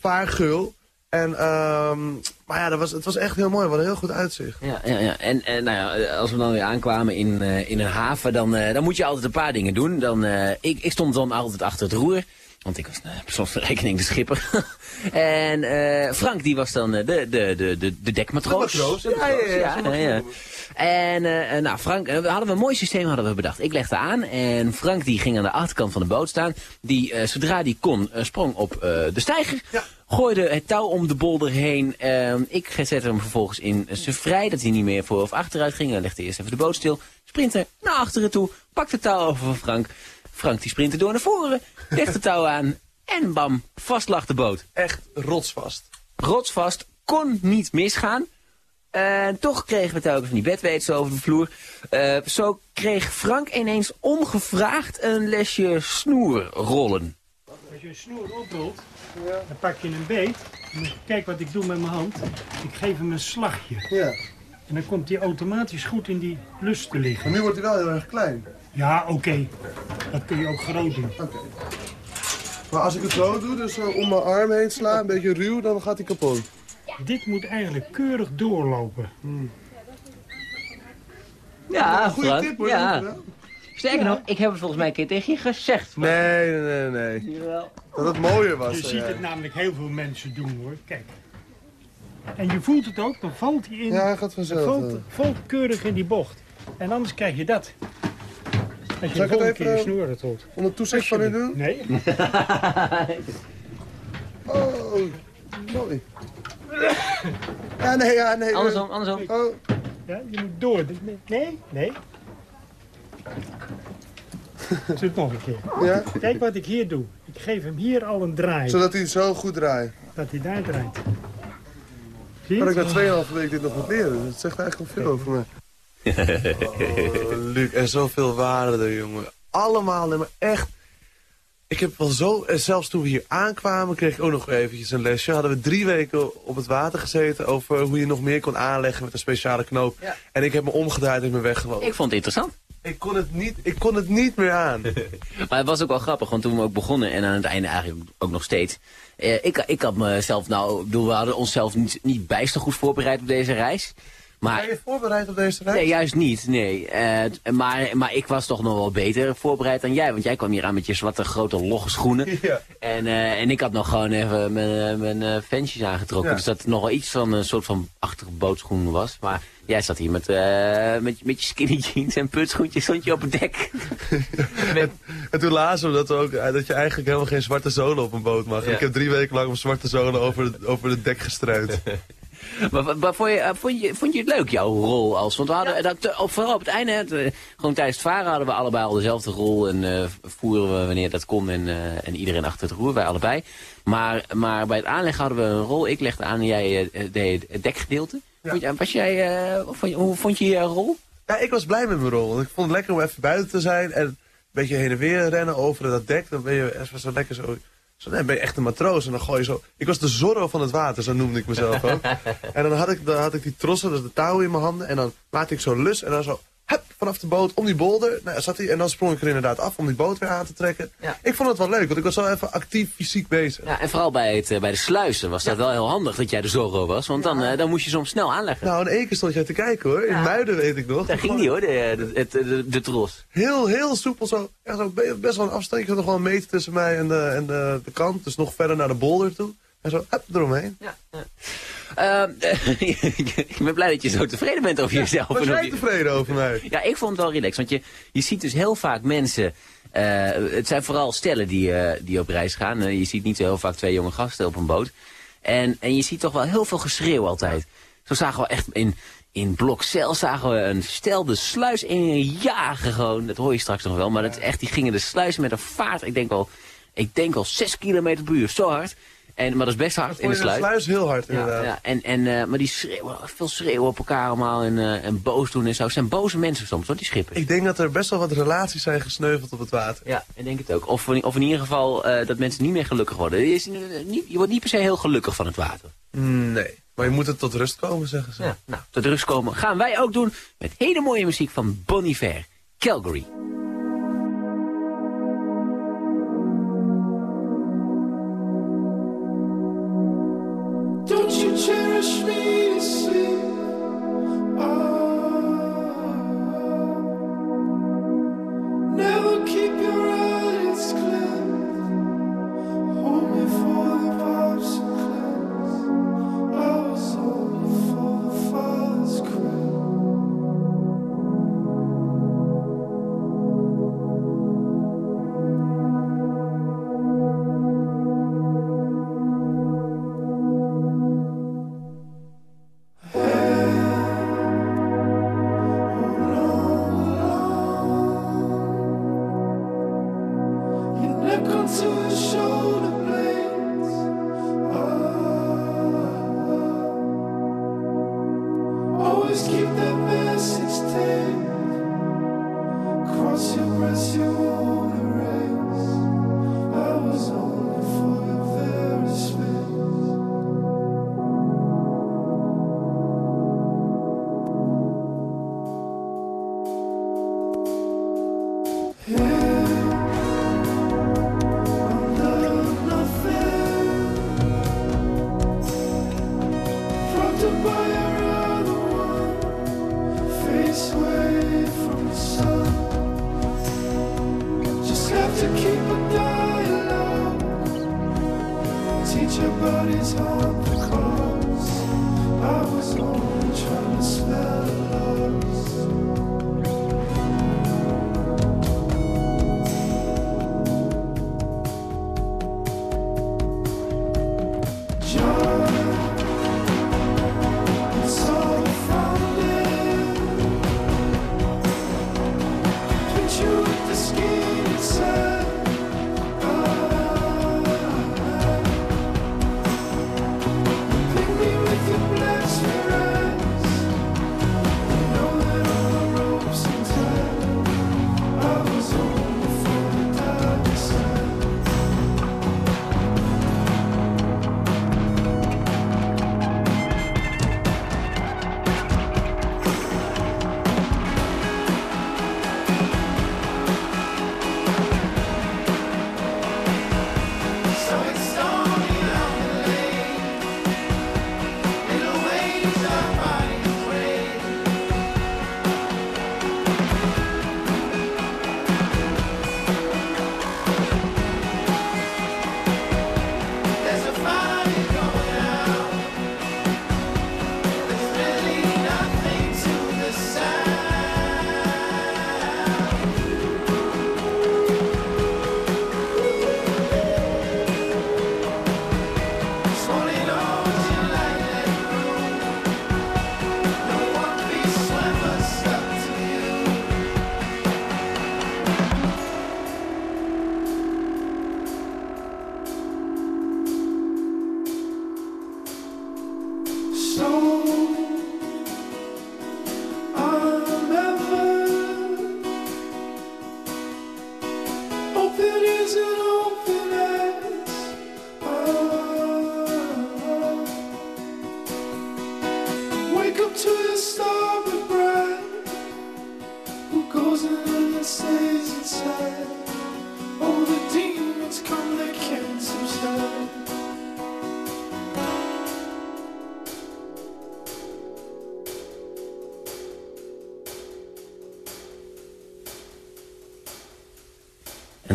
Vaargul. En, ehm, maar ja, dat was, het was echt heel mooi. We hadden heel goed uitzicht. Ja, ja, ja. En, en nou ja, als we dan weer aankwamen in, eh, in een haven, dan, dan moet je altijd een paar dingen doen. Dan, ik, ik stond dan altijd achter het roer. Want ik was uh, rekening de schipper. en eh, Frank die was dan eh, de, de, de, de, de dekmatroos. De matroos, ja, ja, ja. En eh, nou, Frank, eh, we hadden we een mooi systeem hadden we bedacht. Ik legde aan en Frank die ging aan de achterkant van de boot staan. Die, eh, zodra die kon, eh, sprong op eh, de steiger. Ja. Gooide het touw om de bolder heen. Ehm, ik zette hem vervolgens in zijn vrij, dat hij niet meer voor of achteruit ging. Hij legde eerst even de boot stil. Sprintte naar achteren toe. Pakte het touw over van Frank. Frank die sprintte door naar voren. Legde het touw aan. En bam, vast lag de boot. Echt rotsvast. Rotsvast, kon niet misgaan. En toch kregen we telkens van die bedweets over de vloer. Eh, zo kreeg Frank ineens ongevraagd een lesje snoerrollen. Als je een snoer oprolt, dan pak je een beet. Kijk wat ik doe met mijn hand. Ik geef hem een slagje. Ja. En dan komt hij automatisch goed in die lus te liggen. Maar nu wordt hij wel heel erg klein. Ja, oké. Dat kun je ook groot doen. Oké. Maar als ik het zo doe, dus zo om mijn arm heen sla, een beetje ruw, dan gaat hij kapot. Dit moet eigenlijk keurig doorlopen. Ja, Goeie Frank. tip hoor. ja. Sterker nog, ik heb het volgens mij een keer tegen je gezegd. Nee, nee, nee, nee. Jawel. Dat het mooier was. Je zei ziet het namelijk heel veel mensen doen hoor. Kijk. En je voelt het ook, dan valt hij in. Ja, hij gaat vanzelf. valt, eh. valt keurig in die bocht. En anders krijg je dat. Dat je Zal ik het even, keer je eh, snoer het holt. Onder toezicht van u doen? Nee. Oh, mooi. Ja, nee, ja, nee. Andersom, andersom. Oh, Ja, je moet door. Nee, nee. Doe het nog een keer. ja. Kijk wat ik hier doe. Ik geef hem hier al een draai. Zodat hij zo goed draait. Dat hij daar draait. Zie je Kan ik na 2,5 weken dit nog wat leren? Dat zegt eigenlijk al veel over me. Oh, Luc, en zoveel waarde er, jongen. Allemaal, maar echt. Ik heb wel zo, en zelfs toen we hier aankwamen, kreeg ik ook nog eventjes een lesje. Hadden we drie weken op het water gezeten over hoe je nog meer kon aanleggen met een speciale knoop. Ja. En ik heb me omgedraaid en ik ben weggelopen. Ik vond het interessant. Ik kon het niet, ik kon het niet meer aan. Maar het was ook wel grappig, want toen we ook begonnen en aan het einde eigenlijk ook nog steeds. Eh, ik, ik had mezelf, nou, ik bedoel, we hadden onszelf niet, niet bijster goed voorbereid op deze reis. Maar Ben je voorbereid op deze reis? Nee, juist niet. Nee. Eh, maar, maar ik was toch nog wel beter voorbereid dan jij. Want jij kwam hier aan met je zwarte grote logge schoenen. Ja. En, eh, en ik had nog gewoon even mijn, eh, mijn eh, fansjes aangetrokken. Ja. Dus dat het nog wel iets van een soort van achtige bootschoen was. Maar jij zat hier met, eh, met, met je skinny jeans en putschoentjes stond je op het dek. En toen lazen we dat, we ook, dat je eigenlijk helemaal geen zwarte zolen op een boot mag. Ja. Ik heb drie weken lang op zwarte zolen over het, over het dek gestruid. Maar, maar, maar vond, je, eh, vond, je, vond je het leuk, jouw rol als? Want we hadden, dat, op, vooral op het einde, het, eh, gewoon tijdens het varen hadden we allebei al dezelfde rol. En eh, voeren we wanneer dat kon en, en iedereen achter het roer, wij allebei. Maar, maar bij het aanleggen hadden we een rol. Ik legde aan en jij deed het dekgedeelte. Vond je, was jij, eh, vond je, hoe vond je je rol? Ja, ik was blij met mijn rol. Want ik vond het lekker om even buiten te zijn. En een beetje heen en weer rennen over dat dek. Dan ben je even zo lekker zo... zo nee, ben je echt een matroos. En dan gooi je zo... Ik was de Zorro van het water, zo noemde ik mezelf ook. en dan had ik, dan had ik die trossen, dus de touwen in mijn handen. En dan maakte ik zo lus. En dan zo... Hup, vanaf de boot om die bolder. Nou, zat hij, en dan sprong ik er inderdaad af om die boot weer aan te trekken. Ja. Ik vond het wel leuk, want ik was wel even actief fysiek bezig. Ja, en vooral bij, het, eh, bij de sluizen was dat wel heel handig dat jij de Zorro was. Want dan, eh, dan moest je soms snel aanleggen. Nou, in één keer stond jij te kijken hoor. In Muiden weet ik nog. Daar ging die hoor, de, de, het- de, de tros. Heel, heel soepel zo. Ja, zo be- best wel een afstandje. Er nog wel een meter tussen mij en, de, en de, de kant. Dus nog verder naar de bolder toe. En zo, hup, eromheen. Ehm, ik ben blij dat je zo tevreden bent over jezelf. Was en over jij tevreden over mij? Ja, ik vond het wel relaxed. Want je, je ziet dus heel vaak mensen... eh, het zijn vooral stellen die, eh, die op reis gaan. Eh, je ziet niet zo heel vaak twee jonge gasten op een boot. En, en je ziet toch wel heel veel geschreeuw altijd. Zo zagen we echt in, in Blokcel zagen we een stel de sluis in jagen gewoon. Dat hoor je straks nog wel. Maar dat is echt, die gingen de sluis met een vaart. Ik denk al, ik denk al 6 kilometer per uur. Zo hard. En, maar dat is best hard in de je de sluis. sluis heel hard Ja, inderdaad. ja. En, en, eh, maar die schreeuwen, veel schreeuwen op elkaar allemaal en, eh, en boos doen en zo. Het zijn boze mensen soms, hoor, die schippen. Ik denk dat er best wel wat relaties zijn gesneuveld op het water. Ja, ik denk het ook. Of, in- of in ieder geval eh, dat mensen niet meer gelukkig worden. Je, is, niet, je wordt niet per se heel gelukkig van het water. Nee, maar je moet er tot rust komen, zeggen ze. Ja, nou, tot rust komen gaan wij ook doen met hele mooie muziek van Bon Iver, Calgary. teacher, but it's hard because I was only trying to spell lost.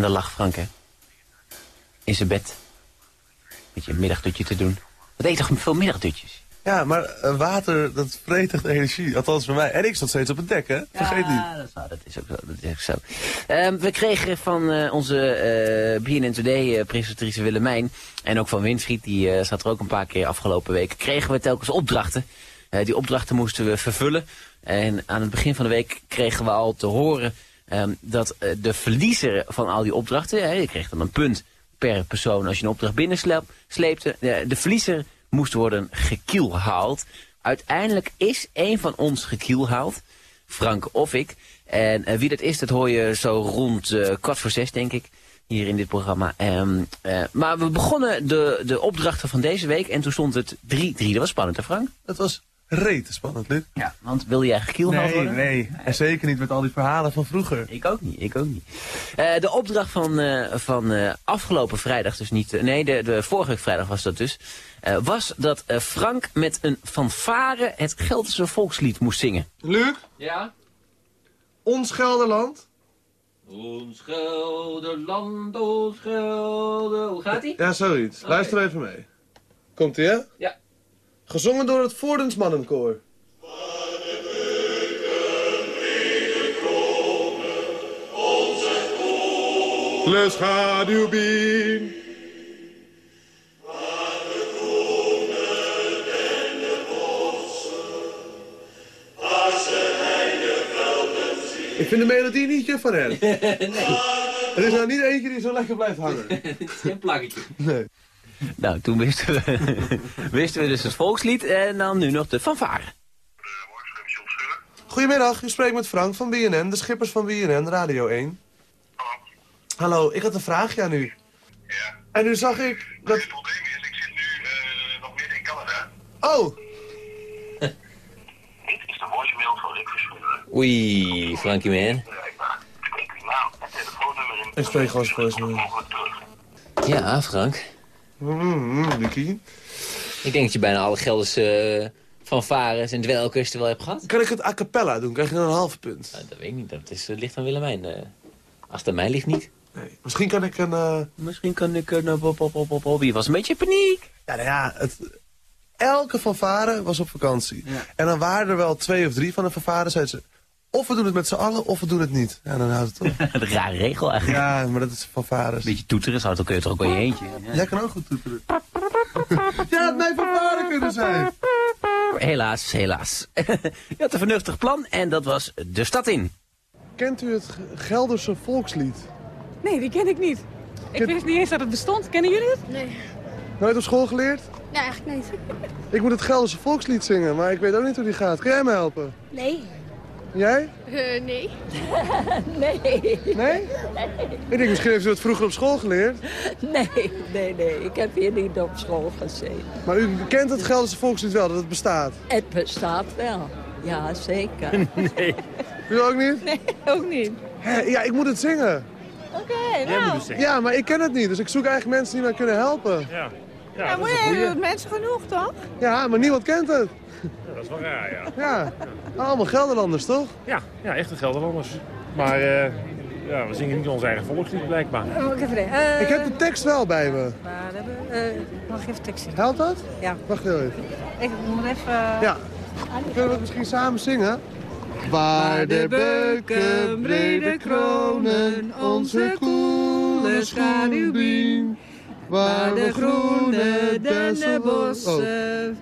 Dan lag Frank, hè. In zijn bed. Beetje een middagdutje te doen. Wat eet toch veel middagdutjes? Ja, maar eh, water, dat vretigt energie. Althans voor mij. En ik zat steeds op het dek, hè? Vergeet niet. Ja, dat is, waar, dat is ook zo. Dat is ook zo. Ehm, we kregen van eh, onze eh BNN Today eh, presentatrice Willemijn... en ook van Winfried, die zat er ook een paar keer afgelopen week... kregen we telkens opdrachten. Die opdrachten moesten we vervullen. En aan het begin van de week kregen we al te horen... ehm, dat eh, de verliezer van al die opdrachten... Hè, je kreeg dan een punt per persoon als je een opdracht binnensleepte... De, de verliezer moest worden gekielhaald. Uiteindelijk is een van ons gekielhaald... Frank of ik. En eh, wie dat is, dat hoor je zo rond eh, kwart voor zes, denk ik. Hier in dit programma. Ehm, eh, maar we begonnen de, de opdrachten van deze week. En toen stond het 3-3. Dat was spannend, hè Frank? Het was rete spannend, Luc. Ja. Want wil jij gekielhaald Nee, worden? nee. En zeker niet met al die verhalen van vroeger. Ik ook niet, ik ook niet. Eh, de opdracht van, eh, van eh, afgelopen vrijdag, dus niet... nee, de, de vorige vrijdag was dat dus... eh, was dat Frank met een fanfare het Gelderse volkslied moest zingen. Luc, Ja? ons Gelderland. Ons Gelderland, ons Gelder... Hoe gaat ie? Ja, zoiets. Luister even mee. Komt ie, hè? Ja. Gezongen door het Voordens Mannenkoor. Le schaduwbien. Ik vind de melodie niet je van hem. Er is nou niet eentje die zo lekker blijft hangen. Dit is geen plakketje. Nee. Nou, toen wisten we, wisten we dus het volkslied en dan nu nog de fanfare. Goedemiddag, u spreekt met Frank van BNN, de schippers van BNN, Radio 1. Hallo, ik had een vraagje aan u. Ja. En nu zag ik dat... Het probleem is, ik zit nu eh, nog midden in Canada. Oh, Dit is de voicemail van Rick Verschuren. Oei, Frankie man. Bereikbaar. Spreek uw naam en telefoonnummer in. ik spreek gewoon mogelijk terug. Ja, Frank. Mm, mm, Lucie. Ik denk dat je bijna alle Gelderse eh, fanfares en dwelkers er wel hebt gehad. Kan ik het a cappella doen? Krijg je dan een halve punt? Nou, dat weet ik niet, dat is, eh, ligt aan Willemijn. eh. als het aan mij ligt niet. Nee. Misschien kan ik een... eh, Misschien kan ik een uh, pop, pop, pop, pop. Hier was een beetje paniek. Ja, nou ja, het... Elke fanfare was op vakantie. En dan waren er wel twee of drie van de fanfare. Zeiden ze, of we doen het met z'n allen, of we doen het niet. Ja, dan houdt het op. Een rare regel eigenlijk. Ja, maar dat is fanfares. Beetje toeteren, zou het, dan kun je toch ook wel je eentje. Jij kan ook goed toeteren. Ja, het mijn fanfare kunnen zijn. Helaas, helaas. je had een vernuftig plan en dat was de stad in. Kent u het Gelderse volkslied? Nee, die ken ik niet. Ik Ken- wist niet eens dat het bestond. Kennen jullie het? Nee. Nooit op school geleerd? Nee, eigenlijk niet. Ik moet het Gelderse volkslied zingen, maar ik weet ook niet hoe die gaat. Kan jij me helpen? Nee. Jij? Eh, nee. Nee. Nee? Ik denk, misschien heeft u het vroeger op school geleerd. Nee, nee, nee. Ik heb hier niet op school gezeten. Maar u kent het Gelderse volkslied wel, dat het bestaat. Het bestaat wel. Ja, zeker. Nee. U ook niet? Nee, ook niet. Ja, ik moet het zingen. Oké, nou. Ja, maar ik ken het niet, dus ik zoek eigenlijk mensen die mij kunnen helpen. Ja, ja, Ja, dat maar is een goeie. mensen genoeg, toch? Ja, maar niemand kent het. Ja, dat is wel raar, ja. Ja, allemaal Gelderlanders, toch? Ja, ja echte Gelderlanders. Maar eh, ja, we zingen niet ons eigen volkslied blijkbaar. Oh, ik, even, eh, Ik heb de tekst wel bij me. waar hebben we- eh, mag ik even tekst zien? Helpt dat? Ja. Wacht heel even. Ik moet even... Ja. Kunnen we het misschien samen zingen? Waar de beuken brede kronen onze koele schaduw. Waar de groene dennenbossen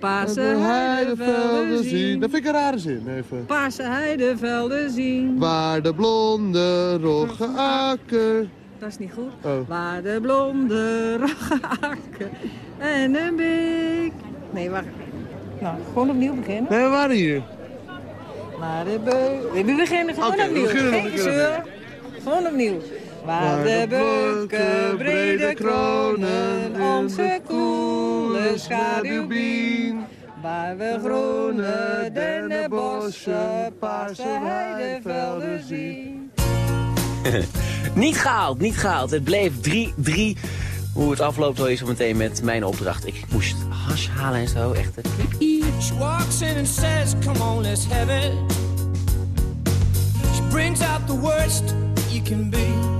paarse de heidevelden zien. Dat vind ik een rare zin, even. Paarse heidevelden zien. Waar de blonde rogge akker... Dat is niet goed. Oh. Waar de blonde raken en een beek. Nee, wacht. Nou, gewoon opnieuw beginnen. Nee, we waren hier. Waar de beuk... We beginnen gewoon we opnieuw. beginnen Geen gezeur. Gewoon opnieuw. Waar de beuken brede kronen onze koele schaduw biedt. Waar we groene dennenbossen, paarse heidevelden zien. Niet gehaald, niet gehaald. Het bleef 3-3. Hoe het afloopt hoor je zo meteen met mijn opdracht. Ik moest hash halen en zo, echt. She walks in and says, Come on, let's have it. She brings out the worst you can be.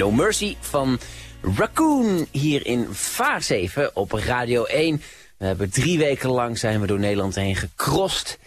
No Mercy van Raccoon hier in Vaarzeven op Radio 1. We hebben drie weken lang zijn we door Nederland heen gecrossed.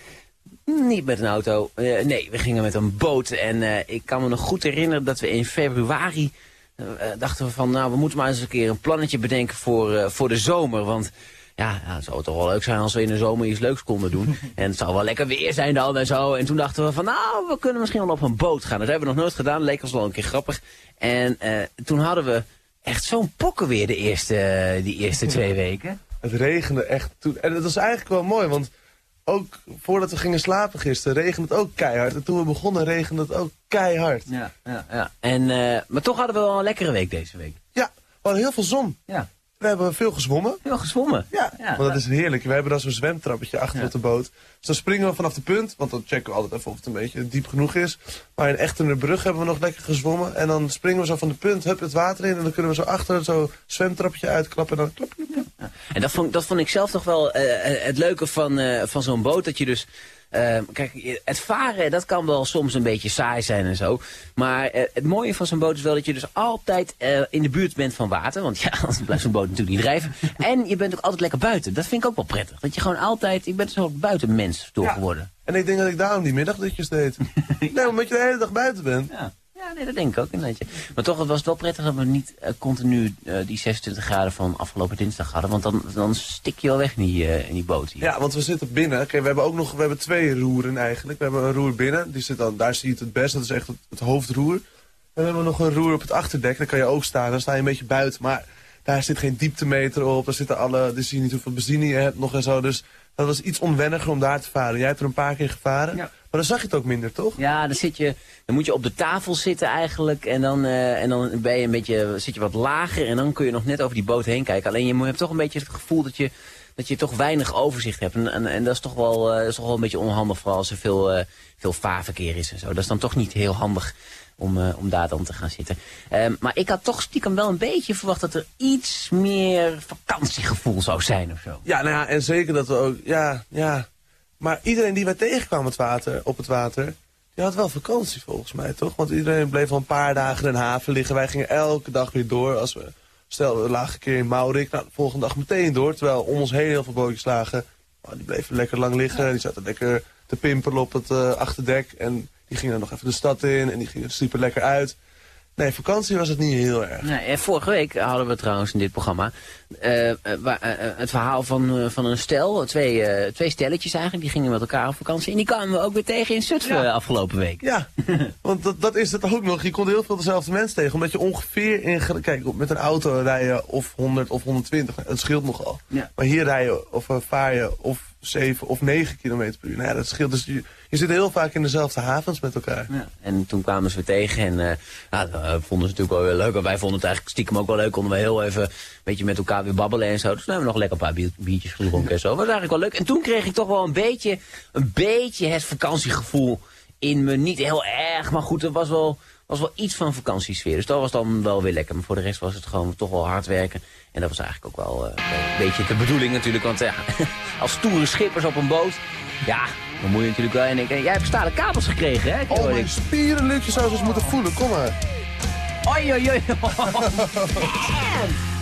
Niet met een auto. Eh, nee, we gingen met een boot. En eh, ik kan me nog goed herinneren dat we in februari eh, dachten we van... nou, we moeten maar eens een keer een plannetje bedenken voor, voor de zomer. Want ja, ja, het zou toch wel leuk zijn als we in de zomer iets leuks konden doen. en het zou wel lekker weer zijn dan en zo. En toen dachten we van, nou, we kunnen misschien wel op een boot gaan. Dat hebben we nog nooit gedaan, leek ons wel een keer grappig. En eh, toen hadden we echt zo'n pokken weer de eerste, eh, die eerste twee weken. Het regende echt toen. En dat was eigenlijk wel mooi, want ook voordat we gingen slapen gisteren regende het ook keihard. En toen we begonnen regende het ook keihard. Ja, ja, ja. En, eh, maar toch hadden we wel een lekkere week deze week. Ja, we hadden heel veel zon. Ja. We hebben veel gezwommen. Veel gezwommen? Ja, Ja. want dat is heerlijk. We hebben dan zo'n zwemtrappetje achter Ja. op de boot. Dus dan springen we vanaf de punt, want dan checken we altijd even of het een beetje diep genoeg is. Maar in Echterende brug hebben we nog lekker gezwommen. En dan springen we zo van de punt, hup, het water in. En dan kunnen we zo achter zo'n zwemtrappetje uitklappen. En dan klap, klap, klap. En dat vond, dat vond ik zelf toch wel eh, het leuke van, eh, van zo'n boot. Dat je dus... eh, kijk, het varen, dat kan wel soms een beetje saai zijn en zo. Maar eh, het mooie van zo'n boot is wel dat je dus altijd eh, in de buurt bent van water. Want ja, anders blijft zo'n boot natuurlijk niet drijven. En je bent ook altijd lekker buiten. Dat vind ik ook wel prettig. Dat je gewoon altijd... Ik ben zo'n buitenmens door Ja. geworden. En ik denk dat ik daarom die middagdutjes deed. nee, omdat je de hele dag buiten bent. Ja. Ja, nee, dat denk ik ook inderdaad. Maar toch was het wel prettig dat we niet eh, continu eh, die 26 graden van afgelopen dinsdag hadden. Want dan, dan stik je wel weg in die, eh, in die boot hier. Ja, want we zitten binnen. Kijk, we hebben ook nog we hebben twee roeren eigenlijk. We hebben een roer binnen. Die zit dan, daar zie je het het best. Dat is echt het, het hoofdroer. En dan hebben we nog een roer op het achterdek. Daar kan je ook staan. Dan sta je een beetje buiten. Maar daar zit geen dieptemeter op. Daar zitten alle, dus zie je niet hoeveel benzine je hebt nog en zo. Dus dat was iets onwenniger om daar te varen. Jij hebt er een paar keer gevaren. Maar dan zag je het ook minder, toch? Ja, dan, zit je, dan moet je op de tafel zitten eigenlijk. En dan, eh, en dan ben je een beetje, zit je wat lager. En dan kun je nog net over die boot heen kijken. Alleen je hebt toch een beetje het gevoel dat je, dat je toch weinig overzicht hebt. En, en, en dat, is toch wel, eh, dat is toch wel een beetje onhandig. Vooral als er veel, eh, veel vaarverkeer is en zo. Dat is dan toch niet heel handig om, om daar dan te gaan zitten. Ehm, maar ik had toch stiekem wel een beetje verwacht dat er iets meer vakantiegevoel zou zijn of zo. Ja, nou ja, en zeker dat we ook, ja, ja. Maar iedereen die wij tegenkwamen het water, op het water, die had wel vakantie volgens mij, toch? Want iedereen bleef al een paar dagen in een haven liggen. Wij gingen elke dag weer door. Als we, stel, we lagen een keer in Maurik, nou, de volgende dag meteen door. Terwijl om ons heen heel veel bootjes lagen. Maar die bleven lekker lang liggen. Die zaten lekker te pimpelen op het eh, achterdek. En Die gingen dan nog even de stad in en die gingen super lekker uit. Nee, vakantie was het niet heel erg. Nee, vorige week hadden we trouwens in dit programma eh, eh, waar, eh, het verhaal van, van een stel, twee, twee stelletjes eigenlijk, die gingen met elkaar op vakantie. En die kwamen we ook weer tegen in Zutphen afgelopen week. Ja, want dat, dat is het ook nog. Je komt heel veel dezelfde mensen tegen. Omdat je ongeveer in... Kijk, met een auto rij je of 100 of 120. Het scheelt nogal. Ja. Maar hier rij je of vaar je of 7 of 9 kilometer per uur. Nou ja, dat scheelt. Dus je, je zit heel vaak in dezelfde havens met elkaar. Ja. En toen kwamen ze weer tegen en eh nou, dat eh, vonden ze natuurlijk wel weer leuk. Wij vonden het eigenlijk stiekem ook wel leuk. Konden we heel even een beetje met elkaar weer babbelen en zo. Dus toen hebben we nog lekker een paar bier- biertjes gedronken en zo. Dat was eigenlijk wel leuk. En toen kreeg ik toch wel een beetje, een beetje het vakantiegevoel in me. Niet heel erg, maar goed, er was wel, was wel iets van vakantiesfeer. Dus dat was dan wel weer lekker. Maar voor de rest was het gewoon toch wel hard werken. En dat was eigenlijk ook wel eh, een beetje de bedoeling natuurlijk. Want ja, als stoere schippers op een boot, ja, dan moet je natuurlijk wel in denken. Jij hebt stalen kabels gekregen, hè? Oh, mijn spieren, Luc, je zou ze eens moeten voelen. Kom maar. Oi, oi, oi.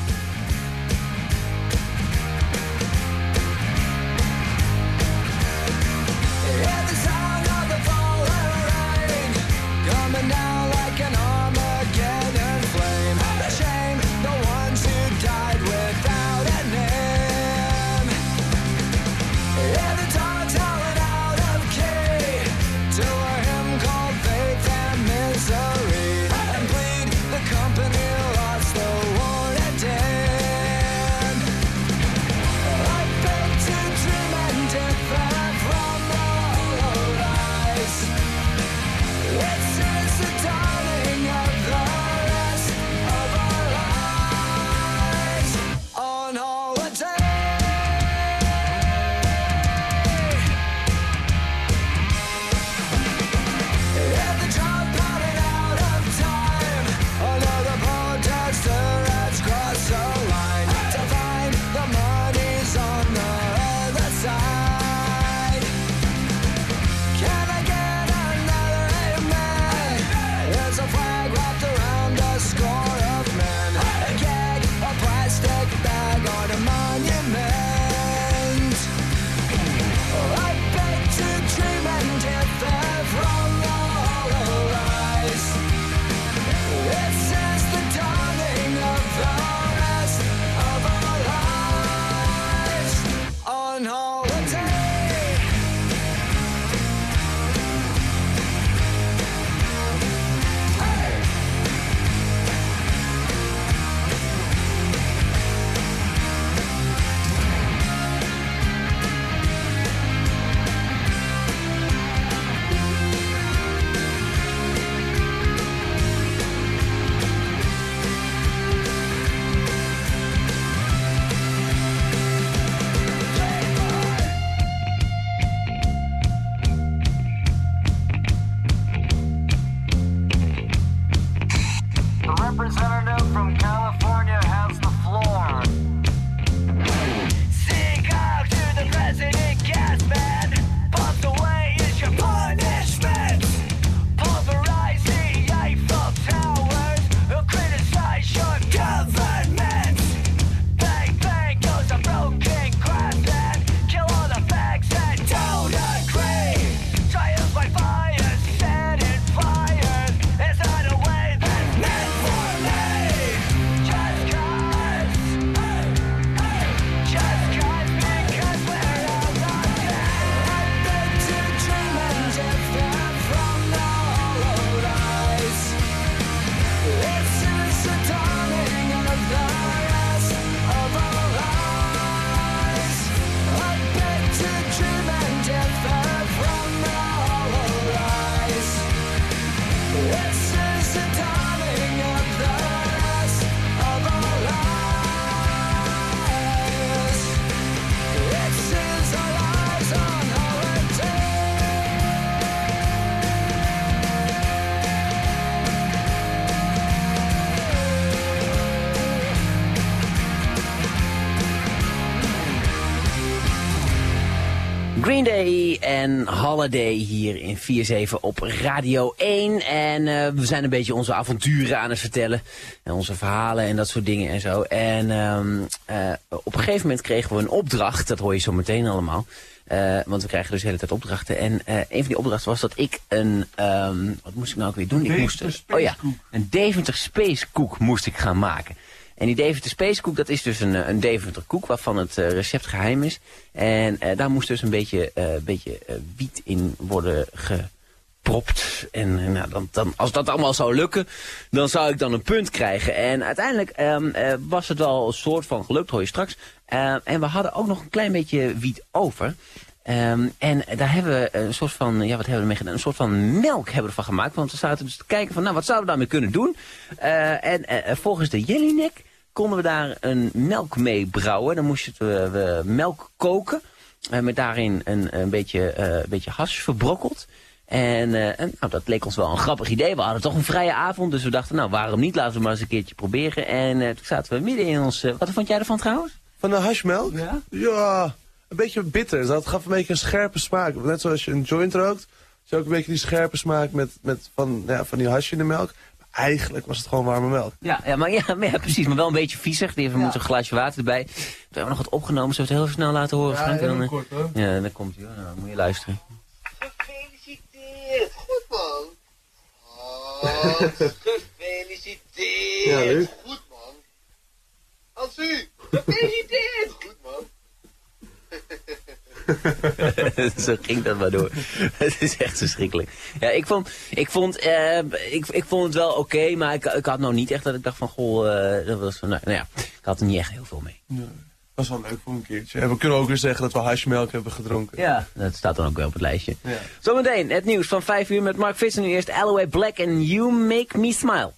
Green Day en Holiday hier in 4-7 op Radio 1. En eh, we zijn een beetje onze avonturen aan het vertellen. En onze verhalen en dat soort dingen en zo. En ehm, eh, op een gegeven moment kregen we een opdracht. Dat hoor je zo meteen allemaal. Eh, want we krijgen dus de hele tijd opdrachten. En een van die opdrachten was dat ik een... ehm, wat moest ik nou ook weer doen? Ik moest, oh ja, een Deventer Space Koek moest ik gaan maken. En die Deventer Koek, dat is dus een, eh, een Deventer koek waarvan het eh, recept geheim is. En eh, daar moest dus een beetje, beetje wiet in worden gepropt. En nou, dan, dan, als dat allemaal zou lukken, dan zou ik dan een punt krijgen. En uiteindelijk ehm, eh, was het wel een soort van gelukt, hoor je straks. En we hadden ook nog een klein beetje wiet over. Ehm, en daar hebben we een soort van, ja wat hebben we ermee gedaan? Een soort van melk hebben we ervan gemaakt. Want we zaten dus te kijken van, nou wat zouden we daarmee kunnen doen? En volgens de Jellinek konden we daar een melk mee brouwen. Dan moest je we, we melk koken. eh, met daarin een, een, beetje, eh, een beetje hash verbrokkeld. En, eh, en nou, dat leek ons wel een grappig idee. We hadden toch een vrije avond, dus we dachten, nou waarom niet? Laten we maar eens een keertje proberen. En toen zaten we midden in ons... wat vond jij ervan trouwens? Van de hashmelk? Ja. Ja, een beetje bitter. Dat gaf een beetje een scherpe smaak. Net zoals je een joint rookt. Zo ook een beetje die scherpe smaak met, met van, ja, van die hash in de melk. Eigenlijk was het gewoon warme melk. Ja, ja, maar, ja, maar ja, precies. Maar wel een beetje viezig. Die hebben we moeten een glaasje water erbij. We hebben nog wat opgenomen. Zullen we het heel snel laten horen, Ja, Frank? heel En dan, eh, kort, hoor. Ja, dan komt hij hoor. Nou, moet je luisteren. Gefeliciteerd. Goed man. Oh, gefeliciteerd. Ja, leuk. Goed man. Hansu, gefeliciteerd. Goed man. zo ging dat maar door. Het is echt verschrikkelijk. Ja, ik vond, ik vond, eh, ik, ik vond het wel oké, maar ik, ik had nou niet echt dat ik dacht van, goh, eh, dat was, van, nou, nou ja, ik had er niet echt heel veel mee. Nee, was wel leuk voor een keertje. En we kunnen ook weer zeggen dat we hashmelk hebben gedronken. Ja, dat staat dan ook wel op het lijstje. Ja. Zometeen het nieuws van 5 uur met Mark Visser. Nu eerst Alloway Black en You Make Me Smile.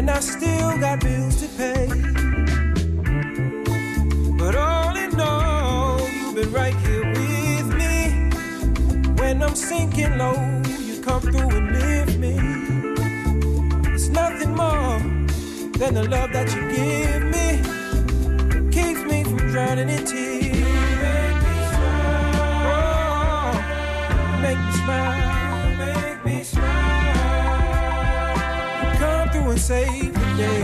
And I still got bills to pay. But all in all, you've been right here with me. When I'm sinking low, you come through and lift me. It's nothing more than the love that you give me. Keeps me from drowning in tears. Make me smile. Oh, make me smile, save the day.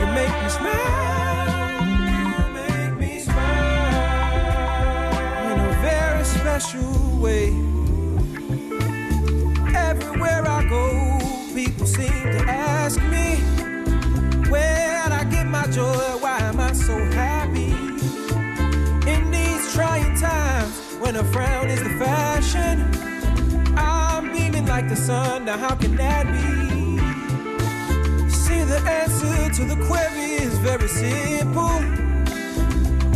You make me smile, you make me smile in a very special way. Everywhere I go, people seem to ask me, Where'd I get my joy? Why am I so happy? In these trying times, when a frown is the fashion, like the sun. Now, how can that be? See, the answer to the query is very simple.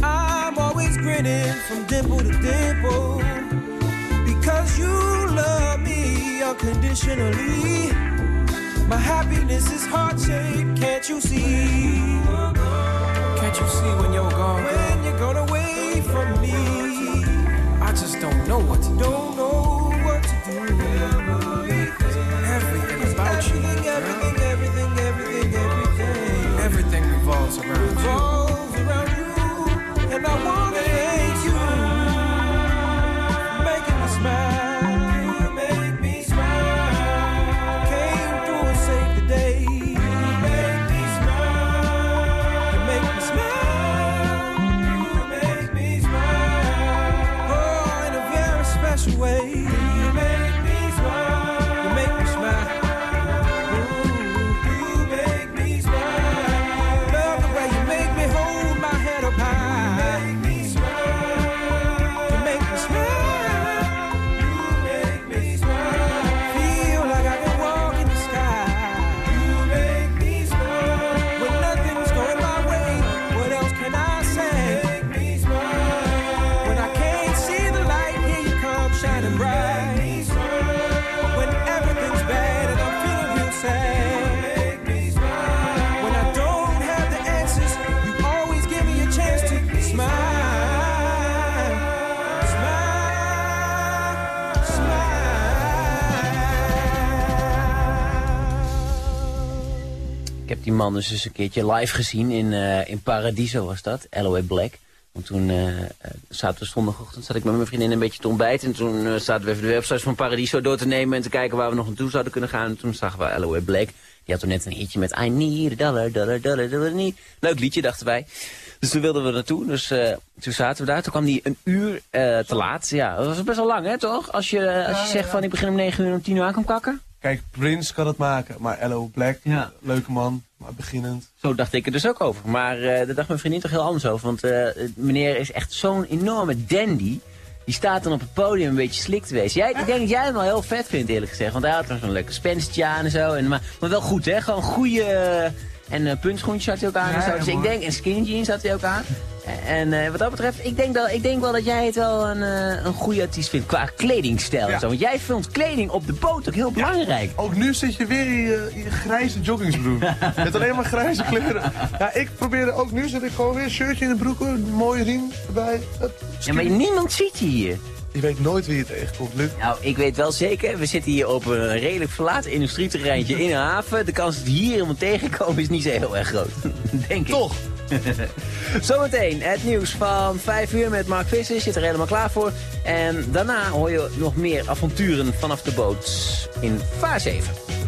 I'm always grinning from dimple to dimple because you love me unconditionally. My happiness is heart shaped, can't you see? Can't you see when you're gone? When you're gone away from me, I just don't know what to do. Don't know bounce around. Heb die man dus eens een keertje live gezien in, eh, in Paradiso was dat, LOA Black. Want toen uh, zaten we zondagochtend, zat ik met mijn vriendin een beetje te ontbijten. En toen zaten we even de websites van Paradiso door te nemen en te kijken waar we nog naartoe zouden kunnen gaan. En toen zagen we LOA Black. Die had toen net een hitje met I need a dollar, dollar, dollar, dollar, need. Leuk liedje, dachten wij. Dus toen wilden we naartoe. Dus uh, toen zaten we daar. Toen kwam die een uur uh, te laat. Ja, dat was best wel lang, hè, toch? Als je, als je zegt van ik begin om 9 uur en om 10 uur aan kan kakken. Kijk, Prince kan het maken, maar L.O. Black, Ja. leuke man, maar beginnend. Zo dacht ik er dus ook over. Maar uh, daar dacht mijn vriendin toch heel anders over. Want uh, meneer is echt zo'n enorme dandy. Die staat dan op het podium een beetje slik te wezen. Jij, ik denk dat jij hem wel heel vet vindt eerlijk gezegd. Want hij had er zo'n leuke spencertje aan en zo. En, maar, maar wel goed hè, gewoon goede... En uh, puntschoentjes had hij ook aan. Ja, en zo. Dus ik denk, en skinny jeans had hij ook aan. En uh, wat dat betreft, ik denk, dat, ik denk wel dat jij het wel een, uh, een goede artiest vindt qua kledingstijl en zo. Want jij vond kleding op de boot ook heel belangrijk. Ook nu zit je weer in je, in je grijze joggingsbroek. Met alleen maar grijze kleren. Ja, ik probeerde ook nu, zit ik gewoon weer een shirtje in de broek, een mooie riem erbij. Ja, maar niemand ziet je hier. Je weet nooit wie je tegenkomt, Luc. Nou, ik weet wel zeker, we zitten hier op een redelijk verlaten industrieterreintje in een haven. De kans dat hier iemand tegenkomen is niet zo heel erg groot. Denk ik. Toch? Zometeen het nieuws van 5 uur met Mark Visser. Zit er helemaal klaar voor. En daarna hoor je nog meer avonturen vanaf de boot in Vaar 7.